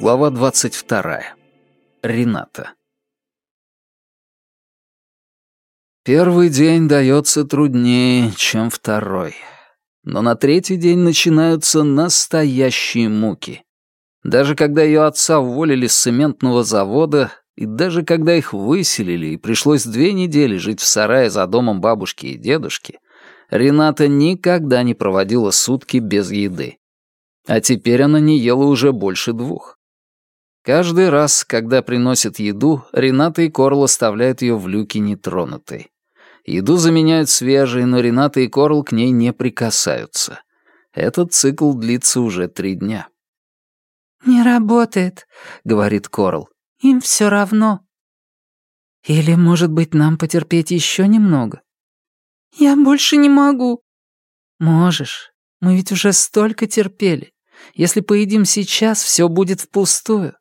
Глава 22. Рената. Первый день дается труднее, чем второй. Но на третий день начинаются настоящие муки. Даже когда ее отца уволили с цементного завода, и даже когда их выселили и пришлось две недели жить в сарае за домом бабушки и дедушки, Рената никогда не проводила сутки без еды. А теперь она не ела уже больше двух. Каждый раз, когда приносят еду, Рената и Корл оставляют ее в люке нетронутой. Еду заменяют свежей, но Рената и Корл к ней не прикасаются. Этот цикл длится уже три дня. «Не работает», — говорит Корл. «Им все равно». «Или, может быть, нам потерпеть еще немного?» «Я больше не могу». «Можешь. Мы ведь уже столько терпели. Если поедим сейчас, все будет впустую».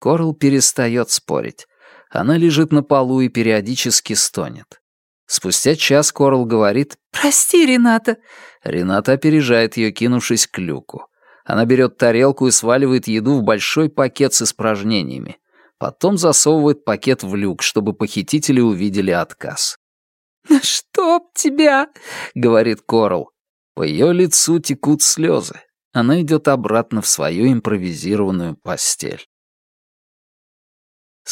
Корл перестает спорить. Она лежит на полу и периодически стонет. Спустя час Корл говорит «Прости, Рената». Рената опережает ее, кинувшись к люку. Она берет тарелку и сваливает еду в большой пакет с испражнениями. Потом засовывает пакет в люк, чтобы похитители увидели отказ. «Чтоб тебя!» — говорит Корл. По ее лицу текут слезы. Она идет обратно в свою импровизированную постель.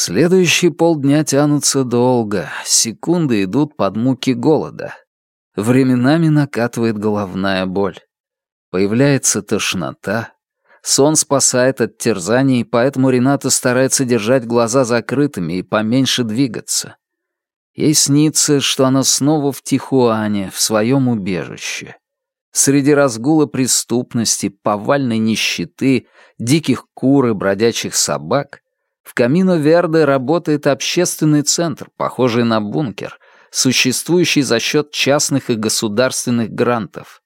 Следующие полдня тянутся долго, секунды идут под муки голода. Временами накатывает головная боль. Появляется тошнота. Сон спасает от терзаний, поэтому Рената старается держать глаза закрытыми и поменьше двигаться. Ей снится, что она снова в Тихуане, в своем убежище. Среди разгула преступности, повальной нищеты, диких кур и бродячих собак в Камино Верде работает общественный центр, похожий на бункер, существующий за счет частных и государственных грантов.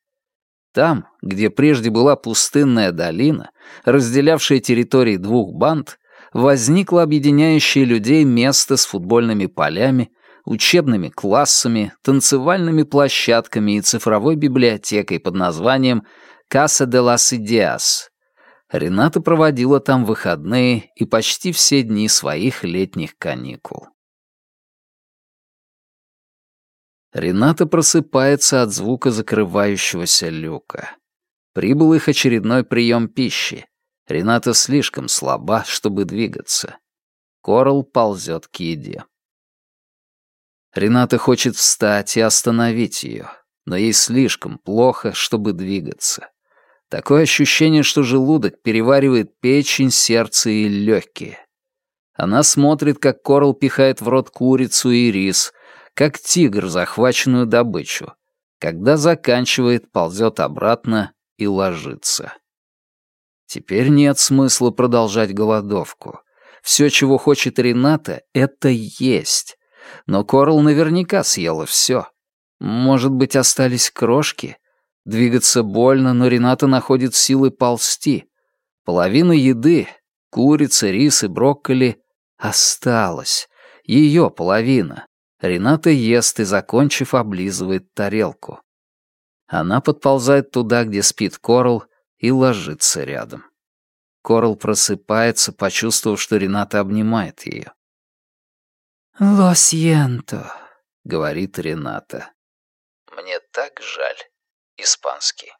Там, где прежде была пустынная долина, разделявшая территории двух банд, возникло объединяющее людей место с футбольными полями, учебными классами, танцевальными площадками и цифровой библиотекой под названием «Casa de las Ideas». Рената проводила там выходные и почти все дни своих летних каникул. Рената просыпается от звука закрывающегося люка. Прибыл их очередной прием пищи. Рената слишком слаба, чтобы двигаться. Корал ползет к еде. Рената хочет встать и остановить ее, но ей слишком плохо, чтобы двигаться. Такое ощущение, что желудок переваривает печень, сердце и легкие. Она смотрит, как Корл пихает в рот курицу и рис, как тигр захваченную добычу. Когда заканчивает, ползет обратно и ложится. Теперь нет смысла продолжать голодовку. Все, чего хочет Рената, — это есть. Но Корл наверняка съела все. Может быть, остались крошки? Двигаться больно, но Рената находит силы ползти. Половина еды — курица, рис и брокколи — осталась. Ее половина. Рената ест и, закончив, облизывает тарелку. Она подползает туда, где спит Корл, и ложится рядом. Корл просыпается, почувствовав, что Рената обнимает ее. «Ло сьенто», — говорит Рената. «Мне так жаль» испанский.